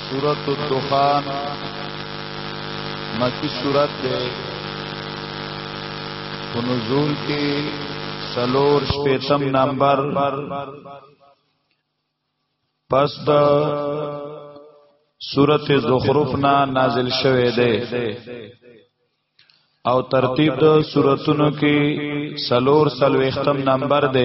سورت الدخان مکی سورت دے نزول کی سلور شپیتم نمبر پس دا سورت زخرفنا نازل شوه دے او ترتیب د سوراتونو کې سلور سلوختم نمبر دی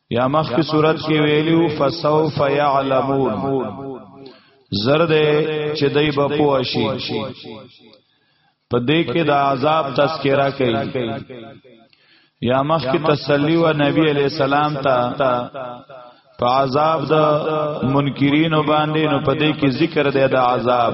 یا مخکې صورت کې ویلو فسوف يعلمون زرد چې دای په پوه شي په دې کې د عذاب تذکرہ کوي یا مخ کی تسلی و نبی علیہ السلام تا په عذاب د منکرین باندې نو په دې کې ذکر دی د عذاب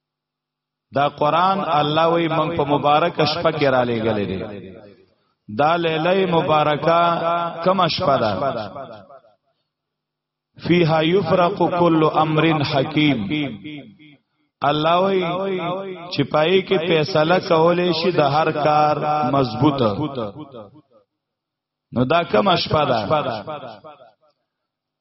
دا قران الله وی من په مبارک شپه کې را لېګلې دي دا لیله مبارکه کم شپه ده فیها یفرق کل امر حکیم الله وی چې پای کې فیصله کولې شي د هر کار مضبوطه نو دا کم شپه ده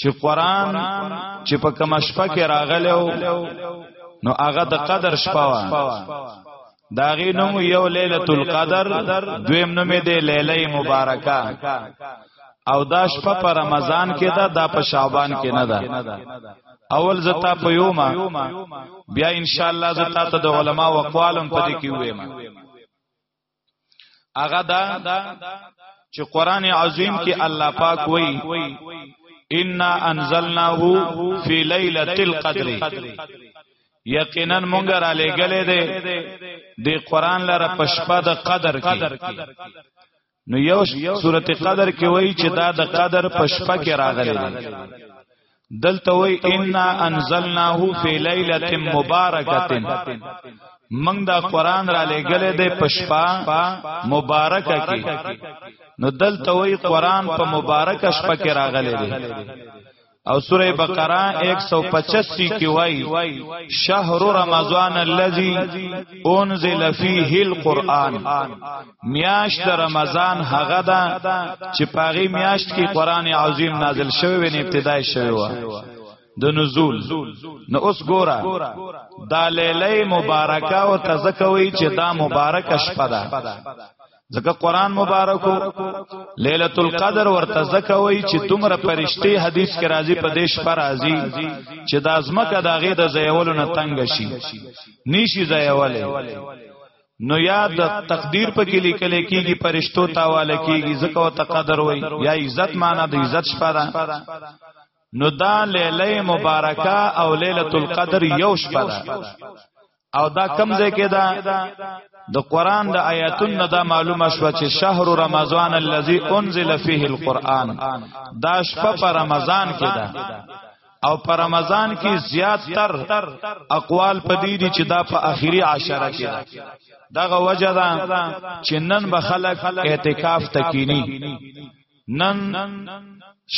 چې قران چې په کوم شپه کې راغلو نو هغه د قدر شپه وا داغي نوم یو ليله القدر دویم نوم دی ليله مبارکه او دا شپه په رمضان کې ده دا په شعبان کې نه ده اول زتا په یوما بیا ان شاء الله زتا ته د علما او اقوالم پدې کې وېما هغه دا چې قران عظیم کې الله پاک وایي ان انزلناه فی ليله القدر یقینا مونږ را لګلې دې د قران لره پشپا د قدر کې نو یو سورته قدر کې وایي چې دا د قدر پشپا کې راغلي دلته وی ان انزلناه فی لیلۃ مبارکۃ من دا قران را لګلې د پشپا مبارکه کې نو دلته وی قران په مبارک شپه کې راغلې دی او سوره بقره 185 کې وای شهر رمضان الذي انزل فيه القرآن میاشت د رمضان هغه ده چې پاغي میاشت کې قران عظیم نازل شوی وین ابتدای شوی و د نزول نو اوس ګورا دا لیلی مبارکه او تزکوي چې دا مبارک شپه ده ځکه قران مبارکو ليله القدر ورته ځکه وای چې تمره پرشتي حدیث کې راځي په دیش پر راځي چې د ازمکه داغه د زیولو نه تنگ شي نيشي زیولې نو یا د تقدیر په کې لیکل کېږي پرشتو تاواله کېږي ځکه او تقدر وای یا عزت معنا د عزت شپه ده نو دا لیله مبارکه او ليله القدر یو شپه ده او دا کم ځای کې ده د قران د آیاتونو دا معلومه شو چې شهر رمضان الذي انزل فيه القرآن دا شپه په رمضان کې ده او پر رمضان کې زیات تر اقوال پدې دي چې دا په اخیری عشره کې ده دغه وجه ده چې نن به خلک اعتکاف تکینی نن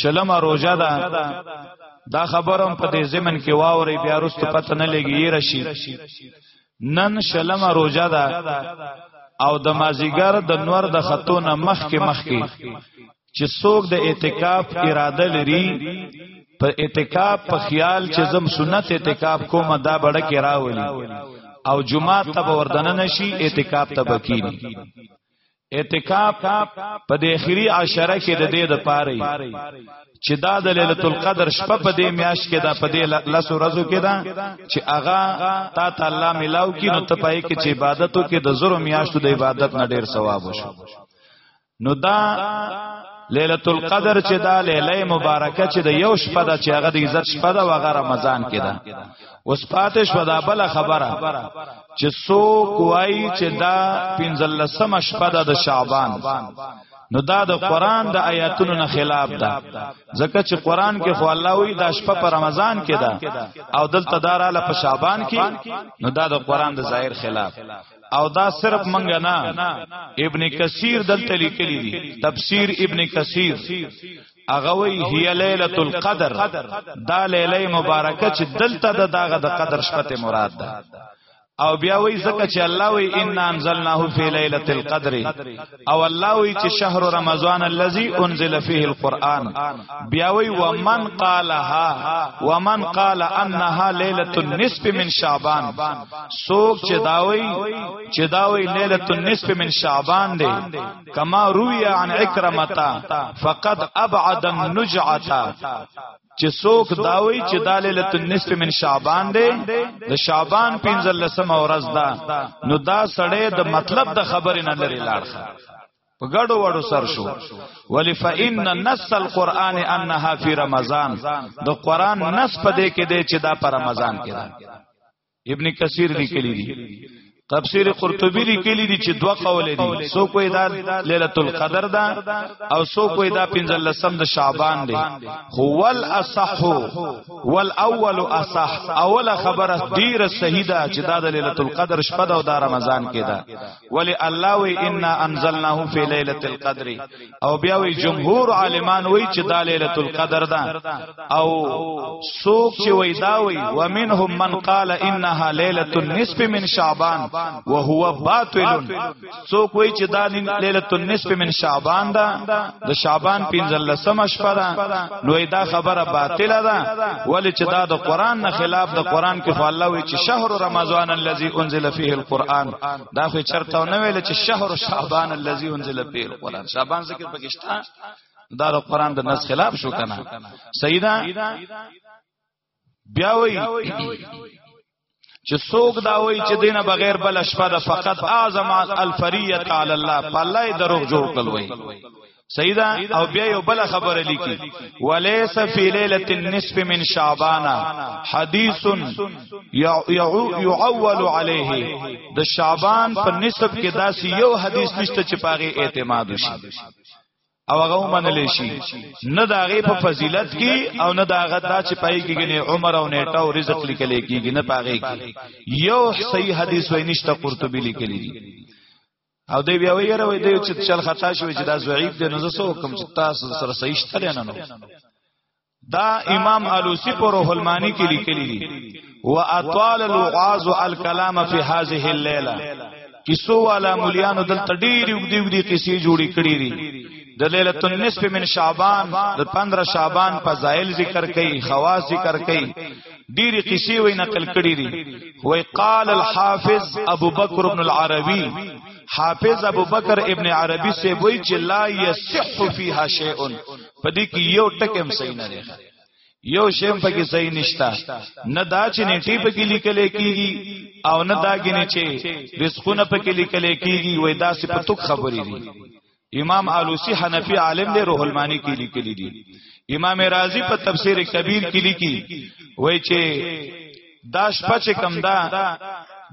شلم روزه ده دا خبرم په دې زمن کې واوري بیا رست پته نه لګي رشي نن شلم روزه ده او د مازیګر د نور د خطونه مخ کې مخ کې چې څوک د اعتکاف اراده لري په اعتکاف په خیال چې زم سنت اعتکاف کوم دا بڑه کې راولي او جمعه ته وردن نشي اعتکاف ته بکینی اعتکاف په د اخیری عشره کې د دې د پاره چې دا د ليله القدر شپه په دې میاش کې دا په دې لاسو ورځو کې دا چې اغا تا تعالی ملاو کې نو ته پای کې چې عبادتو کې د زرو میاشتو د عبادت نه ډیر ثواب وشو نو دا ليله القدر چې دا ليله مبارکه چې د یو شپه د چې هغه د عزت شپه د وغه رمضان کې ده اوس پاتې شو دا بل خبره چې سو کوای چې دا پنځلسمه شپه د شعبان نو دا د قران د آیاتونو نه خلاف ده ځکه چې قران کې خو الله وی دا شپه په رمضان کې ده او دلته داراله په شعبان کې نو دا د قران د ظاهر خلاف او دا صرف منګه نه ابن کثیر دلته لیکلی دی تفسیر ابن کثیر هغه وی هی ليله القدر دا لیله مبارکه چې دلته د داغه د قدر شپه مراد ده او بیا وی زکه چې الله وی ان انزلناه فی ليله القدر او الله وی چې شهر رمضان الذي انزل فيه القرآن بیا وی ومن قالها ومن قال انها ليله النصف من شعبان سوک چې داوی چې داوی ليله النصف من شعبان دی کما روي عن عكرمه فقد ابعد النجعه چې څوک دا وی چې د ليله النصف من شعبان دی د شعبان 15مه ورځ ده نو دا سړی د مطلب د خبرې نه لري لاړخه په ګډو وړو سر شو ولی فإن نص القرآن انها فی رمضان د قرآن نص په دې کې دی چې دا په رمضان کې ده ابن کثیر لیکلی دی تفسیر قرطبی لیکلی دی چې دوه قول دي سو کوی دا ليله القدر دا او سو کوی دا پنځل لسم د شعبان دی هو الاصح والاول اصح اول خبره ډیره صحیح ده چې دا د ليله القدر شپه ده او د رمضان کې ده ولی الله و انا انزلناه فی ليله القدر او بیا وی جمهور عالمان وی چې دا ليله القدر ده او سوق چې وی دا وی ومنهم من قال انها ليله النصف من شعبان وهو باطل سوق وی چې دا ليله النصف من شعبان ده د شعبان 15 شپه ده نو دا خبره باطله ده ولی چې دا د قران نه خلاف د قران کې فالله وی چې شهر رمضان الذي انزل فيه القران دا خو چرته نه ویل چې شهر شعبان الذي انزل فيه القران شعبان ذکر پاکستان دا د قران د نس خلاف شو کنه سیدا بیا وی چې څوک دا وای چې دینه بغیر بل شپه د فقط اعظم الفریه علی الله په الله دروغ جوړ کول وای سیدا او بیا یو بل خبره لیکي ولیس فی لیلۃ النصف من شعبان حدیث یعول علیه د شعبان په نصف کې داسې یو حدیث نشته چې پاغه اعتماد وشي او هغه منل شي نه دا غي په فضیلت کې او نه دا غد دا چې پای کېږي عمر او نیټه او رزق لیکل کېږي نه پاږي یو صحیح حدیث وای نشته قرطبي لیکلی دی او دی بیا وی یره وی دی چې چل خطا شوی چې دا ضعیف دی نو زه سو کوم چې تاسو سره صحیح شته نه نو دا امام علوسی پر روح المانی کې لیکلی دی و اطال الوعاظ الكلام فی هذه الليله کیسو والا مليانو دلته ډیر وګدی وګدی کیسې جوړی کړی دي د ليله النصف من شعبان د 15 شعبان فضائل ذکر کړي خواص ذکر کړي ډیری قصې وې نقل کړې دي وې قال الحافظ ابو بکر ابن العربي حافظ ابو بکر ابن عربي سے وې چې لا يصح فيها شيء پدې کې یو ټکم صحیح نه دی یو شیم پکې صحیح نشتا نه دا چې نیټي پکې لیکل کېږي او نه دا کې نه چې رزقونه پکې لیکل کېږي وې دا صفاتو خبرې دي امام علوسی حنفی عالم دی روح المانی کې لیکلی دی امام رازی په تفسیر کبیر کې لیکي وای چې دا شپه چې کم دا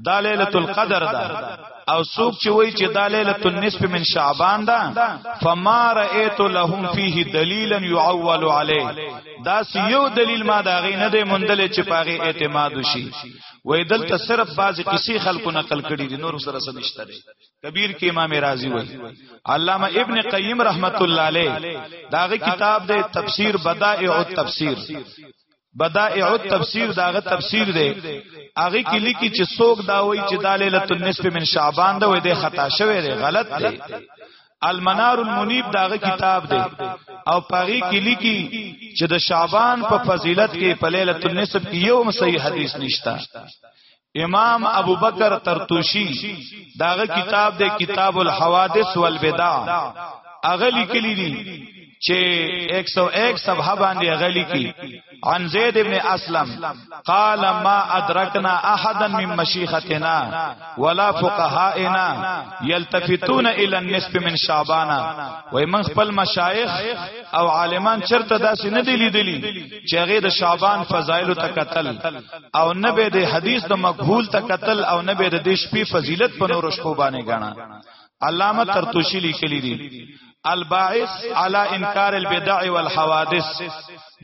دا ليله القدر ده او څوک چې وای چې دا ليله النصف من شعبان ده فما رايت لهم فيه دليلا يعول عليه دا یو دلیل ما دا غي نه دی مندل چې پاغه اعتماد وشي وې دلته صرف بعضی قصې خلکو نقل کړي دي نور سره سمشته کبیر کې امام رازی وای علامه ابن قیم رحمت الله علیه داغه کتاب د تفسیر بدائع التفسیر بدائع التفسیر داغه تفسیر دی هغه کې لیکي چې څوک دا وایي چې د ليله النصف من شعبان دا وایي د خطا شوی دی غلط دی المنار المنیب داغه کتاب دی او پاغي کې لیکي چې د شعبان په فضیلت کې په ليله النصف کې یو صحیح حدیث نشتا امام ابوبکر ترتوشی داغه کتاب د کتاب الحوادث والبدع اغلی کلی دی چې 101 صفحه باندې غلی کی عن زید ابن اسلم قال ما ادرکنا احدا من مشیختنا ولا فقهائنا يلتفتون الى النصف من شعبان وای من خپل مشایخ او عالمان چرته داسې نه دی لیدلی چې هغه د شعبان فضایل ته قتل او نه به د حدیث د مقبول ته قتل او نه به د دې شپې فضیلت په نور شپو باندې غاڼه علامه ترتوشی لیکلی دی الباعث علی انکار البدع والحوادث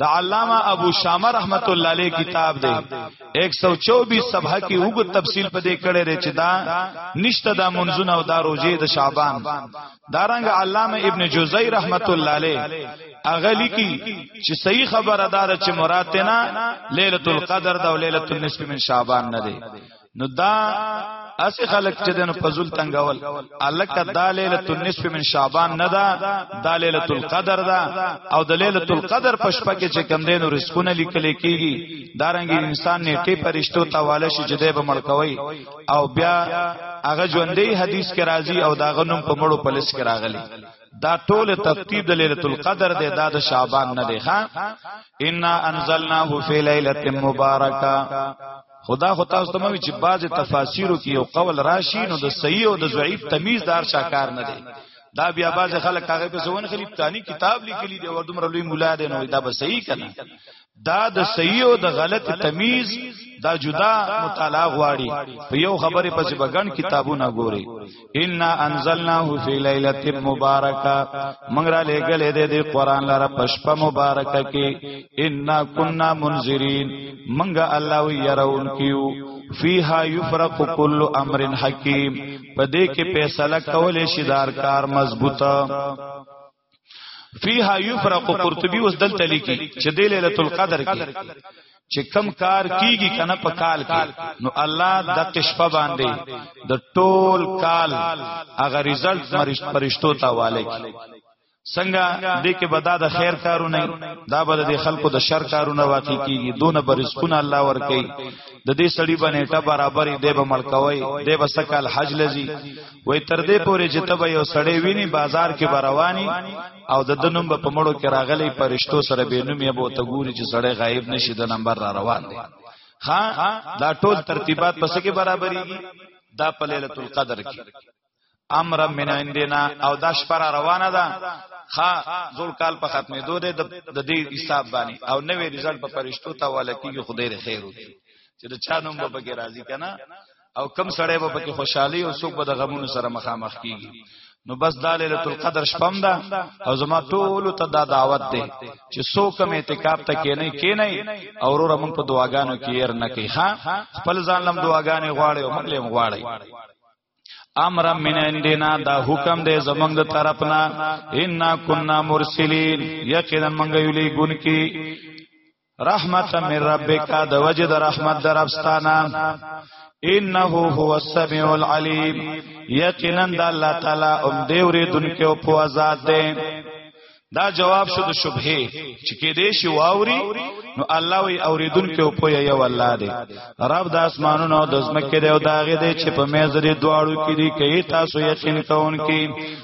د علامه ابو شامه رحمت الله علیه کتاب دی 124 صفحه کې وګ تفصیل پدې کړی رچدا نشته د منځونه او د روزې د شعبان دارنګ علامه ابن جوزی رحمت الله علیه اغلی کی چې صحیح خبره دار چې مراد تینا ليله القدر دا او ليله النصف من شعبان نه دی نو دا اسی خلق چې دنه پزول تنگول الک دا ليله النصف من شعبان نه دا دا ليله القدر دا او د ليله القدر پشپه کې چې کم دینو رزقونه لیکل کیږي دارنګ انسان نیټه پرشتو تواله شي جده به مړکوي او بیا هغه ژوندۍ حدیث کې راځي او دا غنوم په مړو پلس کې راغلي دا ټول ترتیب د ليله القدر دی دا د شعبان نه دی ښا ان انزلناه فی ليله مبارکه خدا خو تاسو ته مې چې بعض تفاسیرو کې یو قول راشي نو د صحیح او د ضعیف تمیز دار شاکار نه دی دا بیا باز خلک هغه په سون خلیب تانی کتاب لیکلی دی او دومره لوی مولا دی نو دا به صحیح کنه دا د صحیح او د غلط تمیز دا جدا مطالعه غواړي په یو خبره پسې بغن کتابونه ګوري ان انزلناه فی ليله مبارکه موږ را لګلې دې دې قران لاره پشپ مبارکه کې ان کنا منذرین موږ الله ويرون کیو فیها یفرق کل امر حکیم په دې کې فیصله کولې شیدار کار مضبوطه فیها یفرق قرطبی وس دلته لیکي چې د ليله القدر کې چې کم کار کیږي کنه په کال کې نو الله د قشپه باندې د ټول کال هغه رزلټ مرشت پرشتو ته والي څنګه دې کې بدا د خیر کارو نه دا بد د خلکو د شر کارو نه واقع کیږي دون برزقونه الله ور کوي د دې سړی باندې ټا برابرې دې به ملکوي دې به سکل حج لذي وای تر دې پورې چې تبه یو سړی ویني بازار کې برواني او د دنوم په مړو کې راغلي پرشتو سره به نوم یې بو ته ګوري چې سړی غایب نشي د نمبر را روان دی ها دا ټول ترتیبات پس کې برابرېږي دا په ليله القدر کې امر من عندنا او دا شپه را روانه ده ها زول کال په ختمې دوه د دې حساب باندې او نوې رزلټ په پرشتو ته والا کیږي خدای خیر وکړي چې د چا نوم به کې راضي کنه او کم سړی به پکې خوشحالي او څوک به د غمونو سره مخامخ کیږي نو بس دا ليله القدر شپم ده او زما ټول ته دا دعوت ده چې سو کم اعتکاف ته کې نه کې نه او ورور مونږ په دعاګانو کې ير نه کوي ها خپل ځان لم دعاګانې غواړي او مونږ لم غواړي امر من اندینا دا حکم دے زمنگ دا طرفنا انا کننا مرسلین یقینا منگا یلی گن کی رحمت من ربک د وجد رحمت در افستانا انه هو السميع العليم یقینا د الله تعالی ام دیوري دونکو په آزاد ده دا جواب شو د شبهه چې کې دې شی واوري نو الله وی اوریدونکو په یو الله دی رب د اسمانونو د زمکه دی او داغه دی چې په میزری دواړو کې دی کوي تاسو یقین کوونکې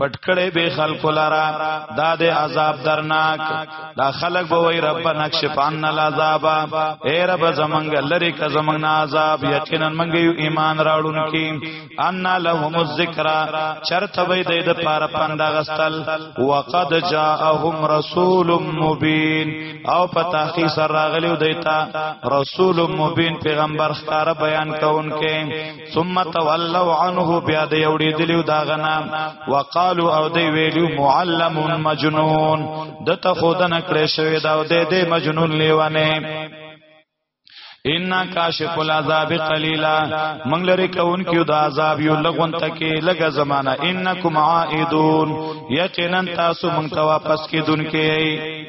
پټکړې به خلق لرا دا د عذاب درناک دا خلق به وای رب نقش پان العذاب اے رب زمنګ لری ک زمنګ عذاب یقینا منګ یو ایمان راړون کی ان لهم الذکر چرت به د د پار پند غستل وقد جاءهم رسول مبین او پتا خي سر راغلیو دیتا رسول مبین پیغمبر ښکار بیان کونکې ثم تولوا عنه بیا د یوړي دلیو دا غنا وقالو او دی ویلو معلم مجنون د ته خودنه کړې شوی دا د دې مجنون لیوانه ان کاشف العذاب قلیلا منګ لري کون کیو د عذاب یو لغون تکي لګه زمانہ انکم عائدون یقینا تاسو منګ ته واپس کیدون کې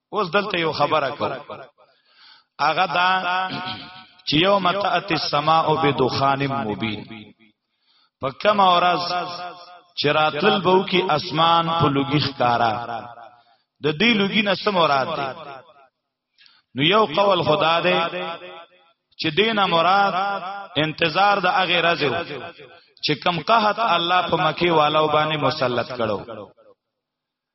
اوس دلته یو خبره کو هغه دا چې یو متات السماء بدخان مبین په کوم اورز چې راتل بو کې اسمان په لوګي ښکارا د دې لوګي نه سم مراد دی نو یو قول خدا دی چې دینه مراد انتظار د اغه راځو چې کم قحط الله په مکی والو باندې مسلط کړو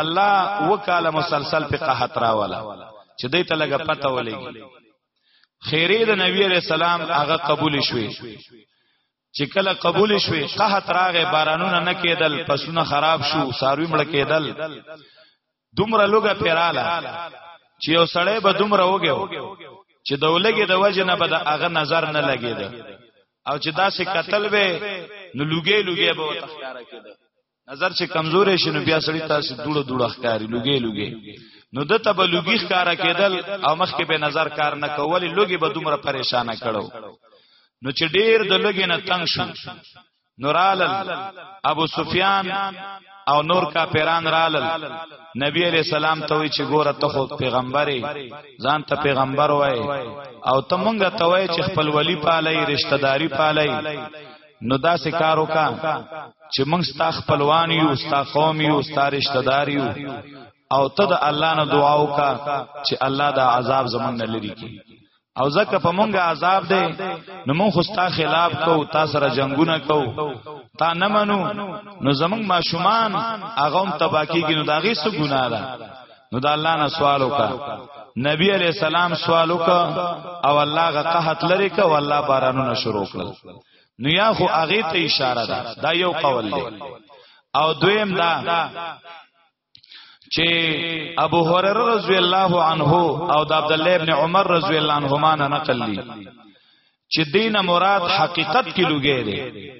الله وکاله مسلسل په قحط راواله چې دې ته لګه پته ولګي خیره د نبی عليه السلام هغه قبول شوه چې کله قبول شوه قحط راغې بارانونه نه کېدل پسونه خراب شو ساروی مړ کېدل دومره لوګه پیراله چې یو سړی به دومره وګیو چې د ولګي د وجه نه به د هغه نظر نه لګید او چې داسې قتل به نو لوګي لوګي به وتخکاره کېده نظر چې کمزورې شي نو بیا سړی تاسو دوړه دوړه ښکاری لوګي لوګي نو د ته به لوګي ښکارا کېدل او مخ کې به نظر کار نه کولې لوګي به دومره پریشانه کړو نو چې ډیر د لوګي نه تنگ شو نورالل ابو سفیان او نور کا پیران رالل نبی علیہ السلام ته وی چې ګوره ته خو پیغمبرې ځان ته پیغمبر وای او ته مونږه ته وای چې خپل ولی پالای رشتہ داری پالای نو دا سه کار وکا چې موږ ستا خپلوان یو ستا قوم یو ستا رشتہ دار یو او ته د الله نه دعا وکا چې الله دا عذاب زمونږ نه لري کی او زکه په مونږه عذاب دی نو مونږ خوستا خلاف کو تا سره جنگونه کو تا نه منو نو زمونږ ماشومان اغه هم تباکی کې نو داغي څه ګناه ده نو د الله نه سوال وکا نبی علی السلام سوال وکا او الله غ قحط لري ک او الله بارانونه شروع کړل نو یا خو هغه ته اشاره ده دا یو قول دی او دویم دا چې ابو هرره رضی الله عنه او د عبد الله ابن عمر رضی الله عنهما نه نقل دي چې دین مراد حقیقت کې لګی دی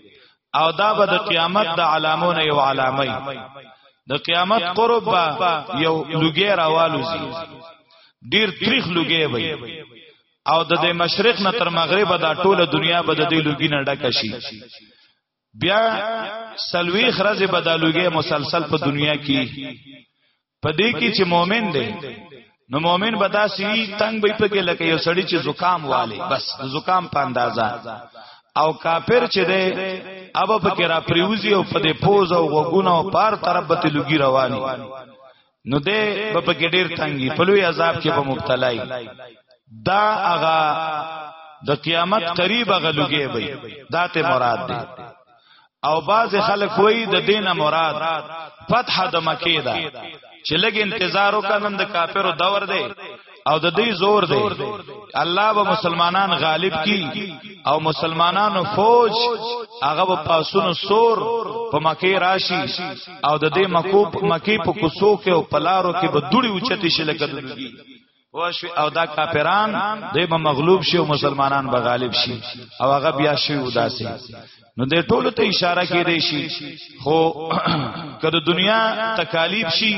او دا به د قیامت د علامو نه یو علامه د قیامت قرب با یو لګی راوالوزی ډیر تریخ لګی وي او د مشرق نه تر مغرب دا ټوله دنیا به د دې لګی نه ډکه شي بیا سلوی خرز بدلوږي مسلسل په دنیا کې په دې کې چې مؤمن دی نو مؤمن به داسې تنگ به پکې لکه یو سړی چې زکام والي بس زکام په اندازا او کافر چې دی اب پکې را پریوزي او په دې پوز او غوګونه او پار طرف به لګي رواني نو دې په پکې ډیر تنګي په لوی عذاب کې به مبتلا وي دا هغه د قیامت قریب هغه لګي وي دا ته مراد دی او باز خلک وایي د دینه مراد فتح د مکه ده چې لګ انتظار وکړم د کافرو دور دی او د دې زور دی الله به مسلمانان غالب کی او مسلمانانو فوج هغه په پاسونو سور په مکی راشي او د دې مکو مکی په کوسو کې او پلارو کې به دوړي اوچتي شي لکه دلګي واشو او دا کافران دوی به مغلوب شي او مسلمانان به غالب شي او هغه بیا شي وداسي نو د ټولو ته اشاره کې دی شي خو کله دنیا تکالیف شي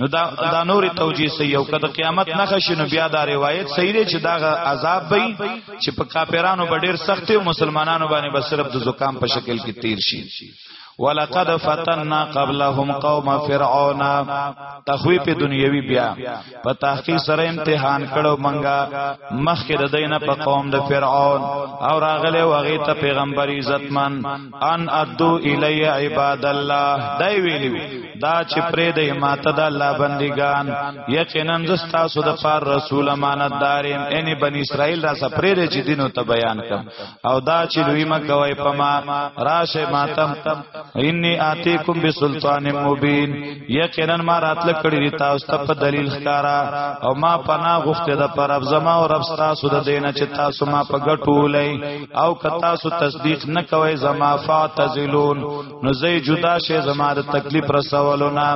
نو دا, دا نور توجیه سي او کله قیامت نه خشي نو بیا دا روایت صحیح دی چې دا عذاب وي چې په کافرانو ډېر سخت او مسلمانانو باندې بس صرف د زکام په شکل کې تیر شي ولقد فتننا قبلهم قوم فرعون تخویف دنیوی بیا په تحقیق سره امتحان کړو منګه مخکې د دینه په قوم د فرعون او راغله وغه ته پیغمبر عزتمن ان ادو الی عباد الله دای ویلو دا چې پرې د ماته د الله بندگان یقینا زستا سود پر رسول امانتدارم ان بنی اسرائیل را سپرې چې دینو ته بیان کړ او دا چې دوی مکوي پما راشه ماتم انی آتیکم بسلطان مبین یقینا ما راتل کړی دی تاسو ته په دلیل ښکارا او ما پنا غفته د پر رب زما او رب تاسو د دینه چې تاسو ما په ګټولې او که تاسو تصدیق نه کوي زما فاتزلون نو زې جدا شي زما د تکلیف رسولونه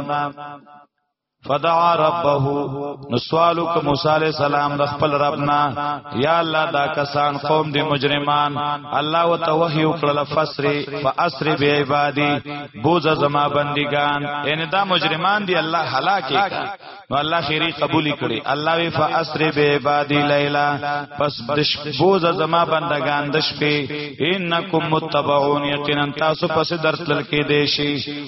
فدعا ربه نو سوالو ک موسی علی السلام د خپل ربنا یا الله دا کسان قوم دی مجرمان الله وتوحی وکړل فسری فاسری بی عبادی بوز زما بندگان ان دا مجرمان دی الله هلاک نو الله خیری قبول کړي الله وی فاسری بی عبادی لیلا پس دش بوز زما بندگان د شپې انکم متبعون یقینا تاسو پس درتل کې دیشي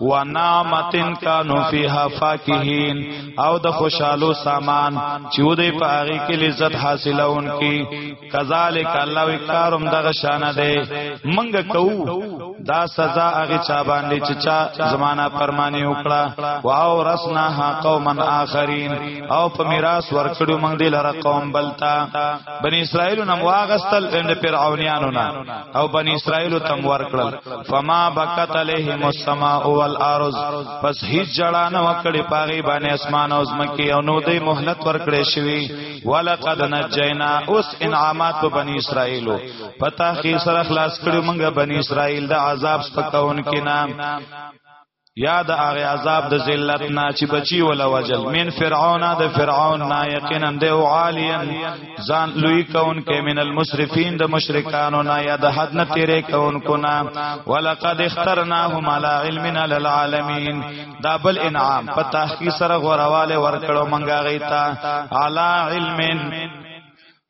و نعمتن کانو فیها فاکهین او د خوشحالو سامان چې ودی په هغه کې لذت حاصلون کی کذالک الله وکارم دغه شان دی منګ کو دا سزا هغه چا باندې چې چا زمانہ پرمانی وکړه واو رسنا ها قومن اخرین او په میراث ورکړو موږ دې لره قوم بلتا بنی اسرائیل نو واغستل د فرعونانو نه او بنی اسرائیل تم ورکړل فما بکت علیهم السماء والارض پس هیڅ جړا نه وکړي پاغي باندې اسمان او زمکي او نو دې مهلت ورکړې شوی ولقد نجینا اوس انعامات په بنی اسرائیلو پتا خې سره خلاص کړو موږ بنی اسرائیل د عذاب سپکاون کې نام یا د هغه عذاب د ذلت نه چې بچي ولا وجل من فرعون د فرعون نه یقینا د او عالیا ځان لوی کون کې من المسرفین د مشرکانو نه یا د حد نه تیرې کون کو نه ولقد اخترناهم علی علمنا للعالمین دا بل انعام په تحقیق سره غورواله ورکړو منګا غیتا علی علمن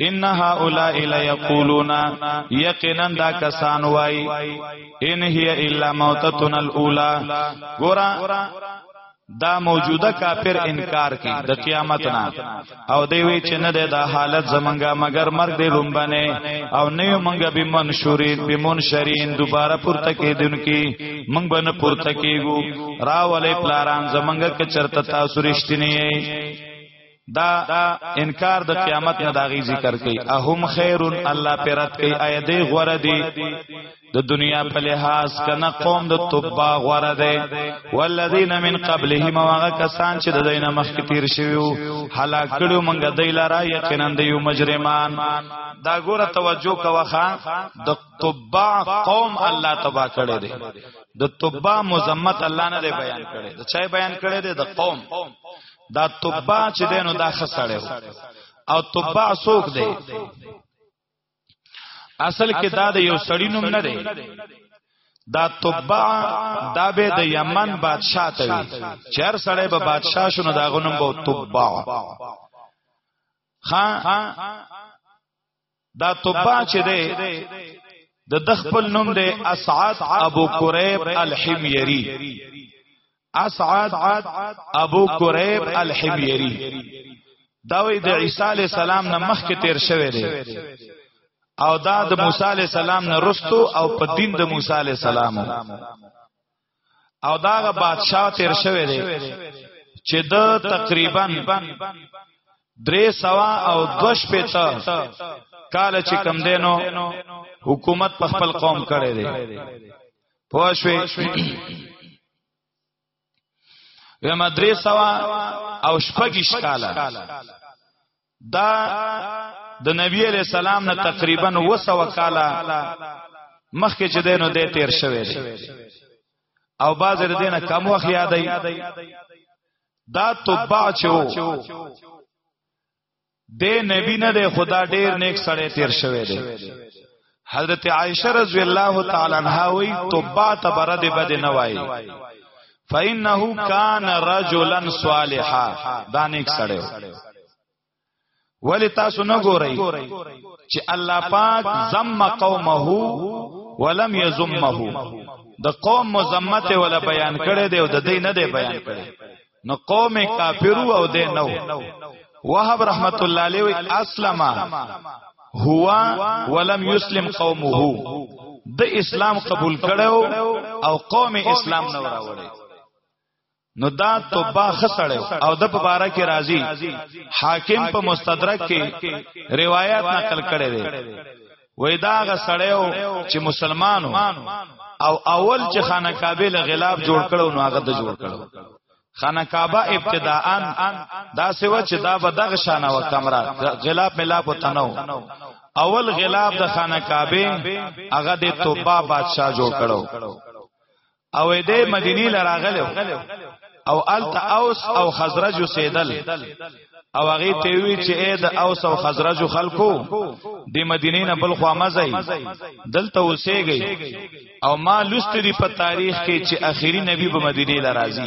ان هؤلاء ليقولون یقینا دا کسان وای ان هي الا موتتنا الاولى ګورا دا موجوده کافر انکار کی د قیامت نه او دی وی چې نه د حالت زمنګا مگر مرګ دی لومبنه او نه یو منګه به منشورین به منشرین دوباره پورته کیدون کی منګ بن پورته کیګو راولې پلاران زمنګا کې چرته تاسو رښتینی دا انکار د قیامت نه داغي ذکر کوي اهم خیرون الله پرات کوي اې دې غره دي د دنیا په لحاظ کنه قوم د توبا غره ده والذین من قبلهم واغه کسان چې د دینه مخ کې تیر شویو هلاک کړو مونږ دای لاره یقینا د یو مجرمان دا ګوره توجه کوخه د توبا قوم الله تبا کړی دی د توبا مزمت الله نه دی بیان کړی د چای بیان کړی دی د قوم دا تبع چې دینو دا خسړې او تبع سوک دی اصل کې دا د یو سړی نوم نه دی دا تبع دا به د یمن بادشاہ ته وی چر سړی به بادشاہ شونه دا غنوم به تبع ها دا تبع چې ده د دخپل نوم ده اسعد ابو قریب الحمیری اسعد ابو قریب الحمیری دا وی د عیسی علی السلام نه مخکې تیر شوی دی او دا د موسی علی السلام نه رستو او په دین د موسی علی السلام او داغه بادشاہ تیر شوی دی چې د تقریبا درې سوا او دوش پته کال چې کم دینو حکومت په خپل قوم کړی دی پوښوي و مدرسه وا او شپږش کاله دا د نبی علیہ السلام نه تقریبا وسو کاله مخکې چې دینو دې تیر شوی دی او باز دې دینه کم وخت یادای دا تبع چو د نبی نه د خدا ډیر نیک سړی تیر شوی دی حضرت عائشه رضی الله تعالی عنها وی توبه تبرد بد نه وای فإنه كان رجلا صالحا دا نیک سړی ولی تاسو نه ګورئ چې الله پاک زم قومه ولم یزمه د قوم مزمت ولا بیان کړي دی او د دې نه دی بیان کړي نو قوم کافرو او دې نو وهب رحمت الله علیه اسلم هو ولم یسلم قومه د اسلام قبول کړو او قوم اسلام نه راوړي نو دا توبه خسړې او د مبارک کې راضي حاکم په مستدرک کې روایت نقل کړي دي وې دا غ سړیو چې مسلمانو او اول چې خانه کعبه له غلاف جوړ کړو نو هغه د جوړ کړو خانه کعبه ابتداءا دا سوه چې دا به دغه شانه و کمره غلاف ملاپ تنو اول غلاف د خانه کعبه هغه د توبه بادشاہ جوړ کړو او دې مدینه لراغلو او الت اوس او خزرج سیدل او هغه ته وی چې اې د اوس او خزرج خلکو د مدینه نه بل خو مزه دلته اوسېږي او ما لست دی په تاریخ کې چې اخیری نبی په مدینه لرازي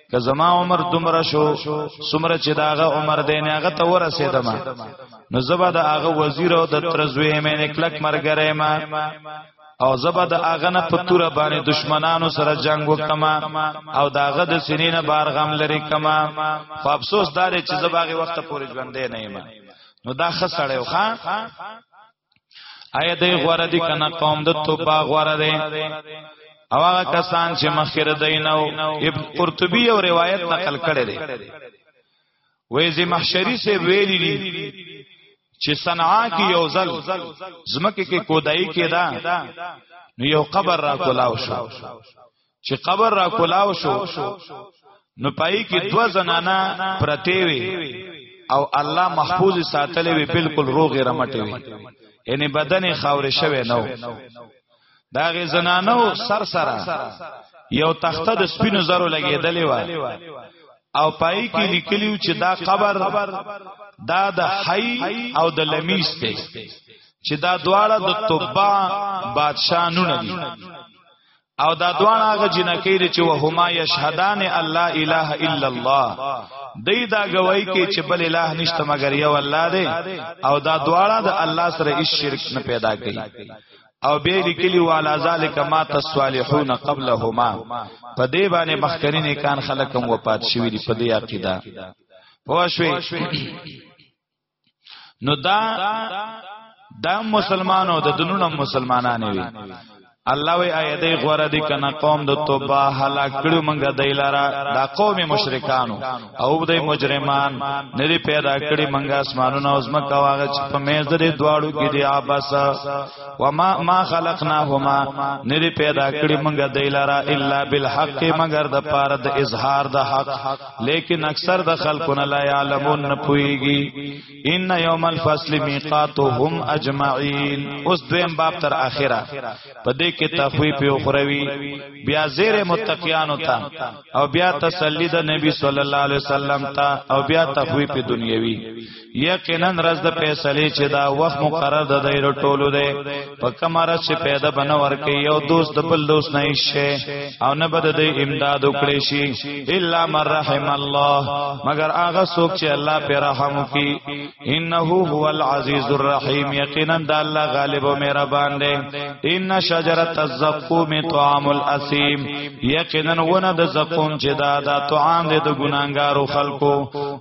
که زما عمر دومره شو سمره چې داغه عمر دی نه هغه ته ورسېدم نو زبا د هغه وزیر او د ترزوی مې نه کلک مرګره ما او زبا د هغه نه په تور باندې دشمنانو سره جنگ وکما او داغه د سینې نه بار غم لري کما خو افسوس دار چې زباغه وخت پورې ژوندې نه یم نو دا خسړې وخا آیا دی غوره دی کنه قوم د توبه غوره دی او هغه کسان چې مخیر دینو ابن قرطبی یو روایت نقل کړی دی وې زی محشری سے ویلی دی چې صنعا کې یو ځل زمکه کې کودای کې دا نو یو قبر را کولاو شو چې قبر را کولاو شو نو پای کې دو زنانا پرتی وي او الله محفوظ ساتلې وي بالکل روغ رمټې وي یعنی بدن خاور شوه نو دا غي زنانو سر سره یو تخته د سپینو زرو لګېدلې و او پای کې لیکلیو چې دا قبر دا د حی او د لمیس دی چې دا دواړه د توبا بادشاہانونه دي او دا دوان هغه جنکی دی چې وهما یشهدان الله اله الا الله دی دا گواہی کوي چې بل اله نشته مگر یو الله دی او دا دواړه د الله سره هیڅ شرک نه پیدا کوي او به لیکلی والا ذالک ما تصالحون قبلهما په دې باندې مخکنی نه کان خلقم وپات شوی دی په دې عقیده پوښوي نو دا دا مسلمانو د دنونو مسلمانانه وي الله وی آیا دی غوړه دی کنه قوم د توبه هلاک کړو مونږه دی لاره دا قوم مشرکانو او دی مجرمان ندی پیدا کړی مونږه اسمانونه او زمکه واغه چې په میز د دواړو کې دی ابس و ما ما خلقناهما ندی پیدا کړی مونږه دی لاره الا بالحق مگر د پاره د اظهار د حق لیکن اکثر د خلکو نه لا علمون نه پويږي ان یوم الفصل میقاتهم اجمعین اوس دویم باب تر اخره په دې کې تخویف او خروی بیا زیر متقیان ہوتا او بیا تسلی د نبی صلی الله علیه وسلم تا او بیا تخویف دنیوي یقینا رز د فیصله چې دا وخت مقرر د دایره ټولو دی په کمره چې پیدا بنور کې یو دوست د بل دوست نه شي او نه بد د امداد وکړي شي الا من رحم الله مگر هغه څوک چې الله پر رحم کوي انه هو العزیز الرحیم یقینا د الله غالب او مهربان دی ان شجره الزقوم طعام الاسیم یقینا ونه د زقوم چې دا د طعام د ګناګارو خلکو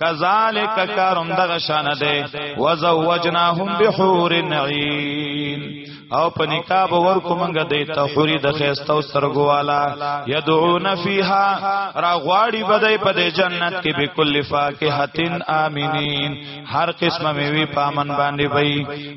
کذالک کارم دغه شان ده وزوجناهم بحور عین او په نکاح به ورکو مونږه د تحوری د خيستو سرګوالا يدعون فيها را غواړي بدای په جنت کې به کل فاکهتن امنين هر قسمه میوه پامن باندې وي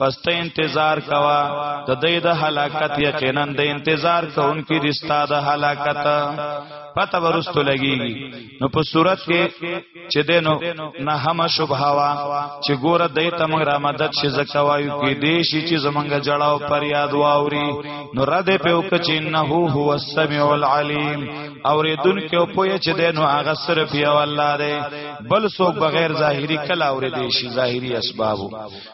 پس ته انتظار کوا د دې د هلاکت یقینا د انتظار کوونکی رستا د هلاکت پته ورستو لګیږي نو په صورت کې چې دینو نه هم شوبهوا چې ګوره دای ته موږ را مدد شي زکوایو کې دې شي چې زمونږ جړاو پر یاد واوري نو رد په وک چې نه هو هو السمیع العلیم اوریدون کې او پوهه چې دینو هغه صرف یو الله دی بل څوک بغیر ظاهری کلا اورې دې شي ظاهری اسبابو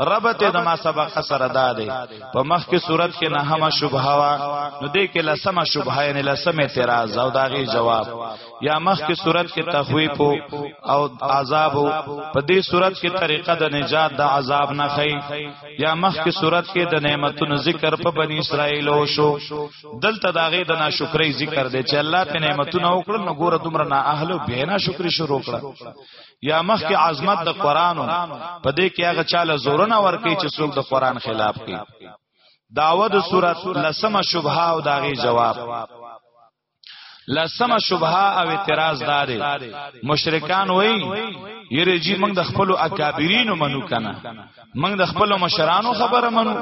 ربط د ما سبق سره دا دی په مخ کې صورت کې نه هم شبهه وا نو دې کې لسمه شبهه نه لسمه اعتراض او داغي جواب یا مخ کې صورت کې تخویف او عذاب په دې صورت کې طریقه د نجات د عذاب نه خي یا مخ کې صورت کې د نعمتونو ذکر په بنی اسرائیل او شو دلته داغي د ناشکرۍ ذکر دی چې الله په نعمتونو وکړ نو ګوره دومره نه اهل به نه شکر شروع کړه یا مخکې عظمت د قران په دې کې هغه چاله زورونه ورکړي چې څوک د قران خلاف کوي داوه د صورت لسمه شبهه او داغي جواب لسمه شبهه او اعتراض داري مشرکان وای یره جی موږ د خپل اکابرینو منو کنه موږ د خپل مشرانو خبره منو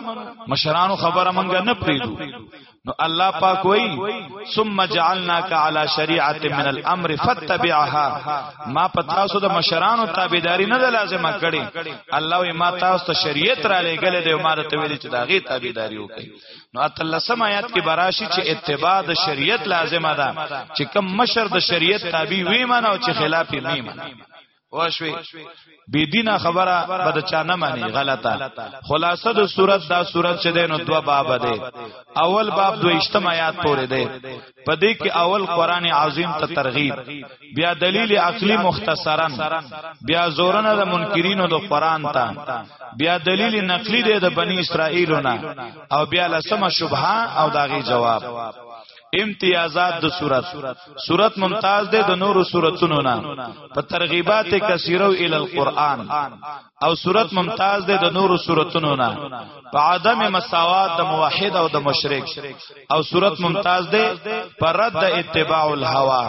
مشرانو خبره موږ نه پریدو نو الله پاک وای ثم جعلناک علی شریعت من الامر فتبعها ما پتا سو د مشرانو تابعداري نه لازمه کړي الله وی ما تاسو ته شریعت را لګل دی ما ته ویل چې داغه تابعداري وکړي نو اتلسم آیات کې براشي چې اتباع د شریعت لازمه ده چې کم مشر د شریعت تابع وي مانو چې خلاف یې نه واشوي بی دینه خبره بد چا نه مانی غلطه خلاصه د صورت دا صورت چې دینو دوا باب ده اول باب دو اجتماعات پورې ده په دې کې اول قران عظیم ته ترغیب بیا دلیل عقلی مختصرا بیا زورنه د منکرینو د قران ته بیا دلیل نقلی ده د بنی اسرائیلونه او بیا لسمه شبهه او داغي جواب امتیازات د صورت صورت ممتاز ده د نورو صورتونو نه په ترغیبات کثیره ال القرآن او صورت ممتاز ده د نورو صورتونو نه په عدم مساوات د موحد او د مشرک او صورت ممتاز ده پر رد اتباع الهوا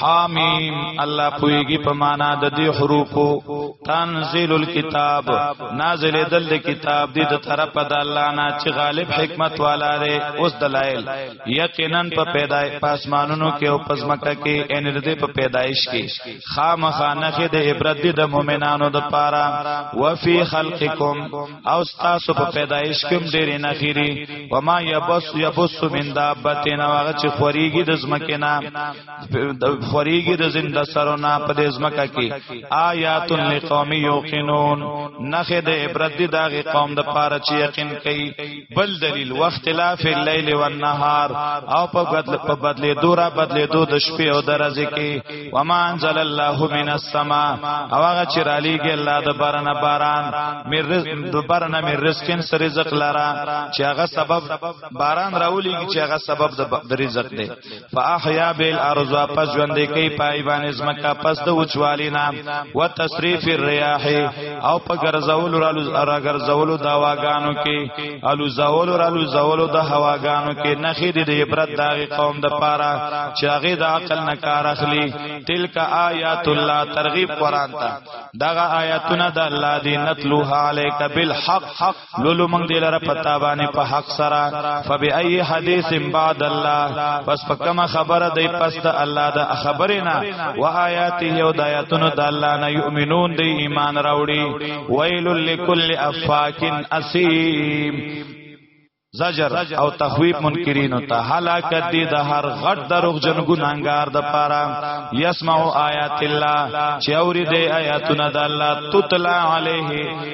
حامیم الله پویږي په معنا د دې حروفو تنزيل الكتاب نازل دل د کتاب دې د طرف د الله نه چې غالب حکمت والا دی اوس دلایل یقینا په پیدای پاسمانونو کې او پزمکه کې ان دې په پیدایش کې خامخانه کې د عبرت د مؤمنانو د پاره وفي خلقکم او تاسو په پیدایش کوم ډېر نه خيري و ما يبس يبس من دابتين واغه چې خوريږي د زمکه نه خوريږي د زنده سرونه په دې زمکه کې آیات لقوم یوقنون نخه د عبرت دی داغه قوم د پاره چې یقین کوي بل دلیل وخت لا فی اللیل والنهار او په بدل په بدل دورا بدل دو د شپې او درځي کې وما انزل الله من السما او هغه چې را لېږي الله د بارنه باران مې رزق د بارنه مې رزقین سر رزق لرا چې هغه سبب باران راولېږي چې هغه سبب د رزق دی فاحیا بیل ارض پس ژوند کوي پای باندې زمکا پس د وچوالینا وتصریف الرياح او په ګرځول رالو را ګرځول د هواګانو کې الو زول رالو زول د هواګانو کې نخې د عبرت داغه قوم د پاره چې هغه د عقل نه کار اخلي تلک آیات الله ترغیب قران ته دغه آیاتونه د الله دی نتلوها علیک بالحق حق لولو مونږ دی لره پتا باندې په حق سره فبای حدیث بعد الله پس په کومه خبره دی پس د الله د خبره نه و آیات یو د آیاتونو د الله نه یؤمنون دی ایمان راوړي ویل لکل افاکن اسیم زجر او تخویب منکرینو ته هلاکت دی د هر غټ دروغ جن ګناګار د پاره یسمع آیات الله چوری دی آیاتنا د الله تطلع علیه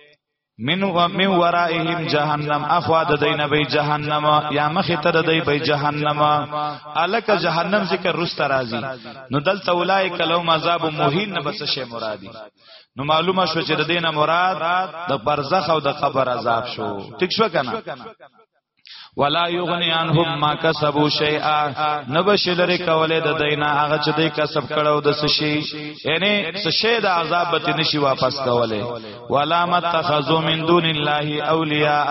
من و من ورائهم جهنم اخوا د دینه به جهنم یا مخه ته د دی به جهنم الک جهنم ذکر رست راضی نو دلته اولای کلو عذاب موهین نه بس شی مرادی نو معلومه شو چې د دینه مراد د برزخ او د قبر عذاب شو ټیک شو کنه ولا یغنی عنهم ما کسبوا شیئا نبشلری کوله د دینه هغه چې دوی کسب کړو د سشي یعنی سشي د عذاب به نشي واپس کوله ولا متخذو من دون الله اولیاء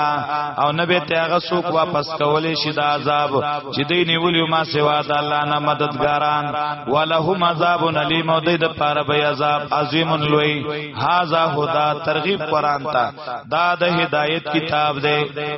او نبی ته هغه څوک واپس کوله شي د عذاب چې دوی نیولیو ما سوا د الله نه مددګاران ولهم عذاب الیم او دوی د پاره به عذاب عظیم لوی هاذا هدا ترغیب قران ته دا د هدایت کتاب دی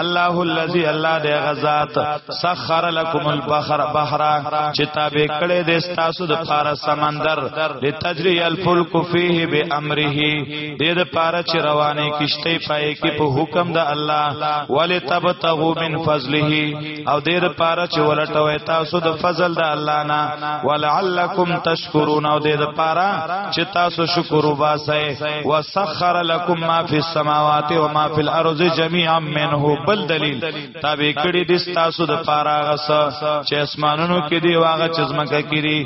الله الذي الله د غزاد سخر لكم البحر بحر چې تابع کړي د استاسو د پار سمندر د تجري الفلك فيه بامره د د پار چې روانه کشته پای کې په حکم د الله ولتبتغوا من فضله او دې لپاره چې ولټوي تاسو د فضل د الله نه ولعلکم تشکرون او دې لپاره چې تاسو شکر وباسئ وسخر لكم ما فی السماوات و ما فی الارض جميعا منه بل دلیل تابع کړي دې تاسو د لپاره غس چې اسمانونو کې دی واغه چې زمکه کړي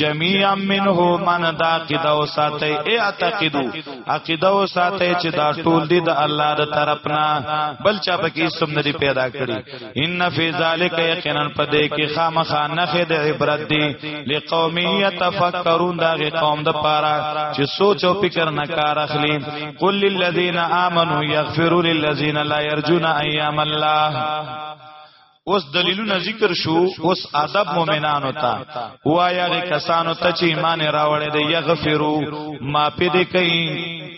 جميعا منه من دا عقیده او ساتي ای اعتقدو عقیده او ساتي چې دا ټول دې د الله د طرفنا بل چا پکې سم نه پیدا کړي ان فی ذلک یقینا پدې کې خامخا نخې د عبرت دی لقوم یتفکرون دا غي قوم د پاره چې سوچ او فکر نه کار اخلي قل للذین آمنو یغفروا للذین لا یرجون ایام الله اوس دلیلونه ذکر شو اوس ادب مؤمنانو ته وایا غي کسانو ته چې ایمان راوړې دی یغفروا ما پې دې کوي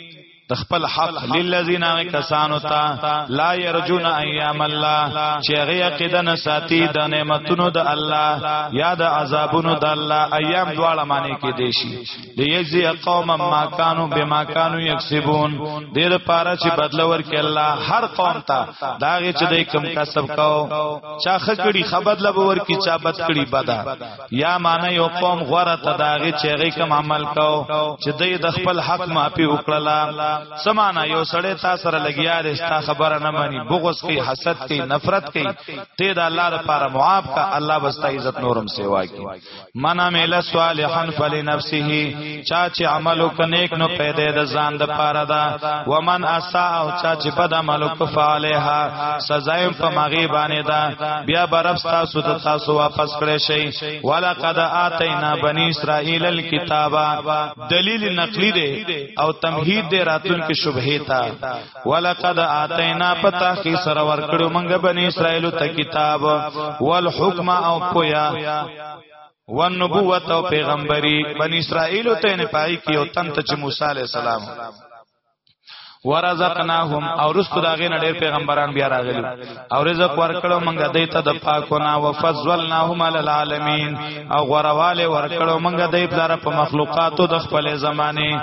د خپل حق للذین کسانو ته لا یرجون ایام الله چې هغه عقیده نه ساتي د نعمتونو د الله یا د عذابونو د الله ایام دواړه معنی کې دي شي لیجزی قوم ما کانوا بما کانوا یکسبون د دې لپاره چې بدل ورکړي الله هر قوم ته دا چې د کم کسب کاو چا خکړي خبر لبور کی چا بد کړي بدا یا معنی یو قوم غوره تداغي چې هغه کوم عمل کاو چې دوی د خپل حق معافي وکړلا سمانا یو سړی تا سره لګیا دی ستا خبره نه مانی بغض کوي حسد کوي نفرت کوي ته د الله لپاره معاف کا الله بستا عزت نورم سیوا کی منا میل صالحا فلنفسه چا چې عمل وکنيک نو پیدا د ځان د پاره دا ومن اسا او چا چې بد عمل وکفالها سزا یې په مغي باندې دا بیا برب تاسو ته تاسو واپس کړی شي ولقد اتینا بنی اسرائیل الكتاب دلیل نقلی دی او تمهید دی راتون کې شبهه تا ولقد اتینا پتا کی سره ور کړو منګ بنی اسرائیل ته کتاب والحکم او پویا ونبوت او پیغمبري بنی اسرائیل ته نه پای کې او تن ته چې موسی علی السلام ورزقناهم او رستو داغه نه ډېر پیغمبران بیا راغلي او رزق ورکړو مونږ دای ته د پاکونه او فضلناهم علی العالمین او غرواله ورکړو مونږ دای په مخلوقاتو د خپل زمانه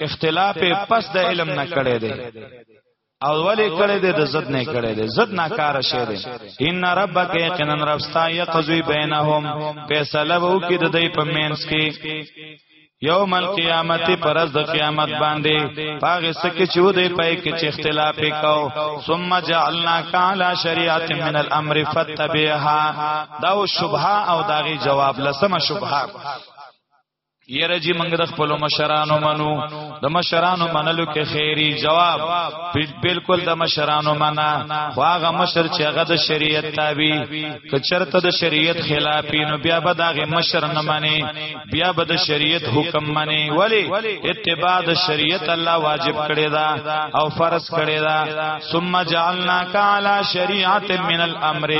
اختلاف پس د علم نه کړي دي او ولی کړي دي د زد نه کړي دي زد نه کار شه دي ان ربک یقینا رب ستا یقضی بینهم فیصله وو کې د دې په مینس کې یوم القیامت پرز د قیامت باندې پاغه سکه چې و دې پای کې چې اختلاف وکاو ثم جعلنا کالا شریعت من الامر فتبعها دا شبهه او داغي جواب لسمه شبهه یره جی منګ د خپل مشرانو منو د مشرانو منلو کې خیری جواب بالکل د مشرانو منا خو هغه مشر چې هغه د شریعت تابع کچرته د شریعت خلافی نو بیا به دغه مشر نه مانی بیا به د شریعت حکم مانی ولی اتباع د شریعت الله واجب کړی دا او فرض کړی دا ثم جعلنا کعلى شریعت من الامر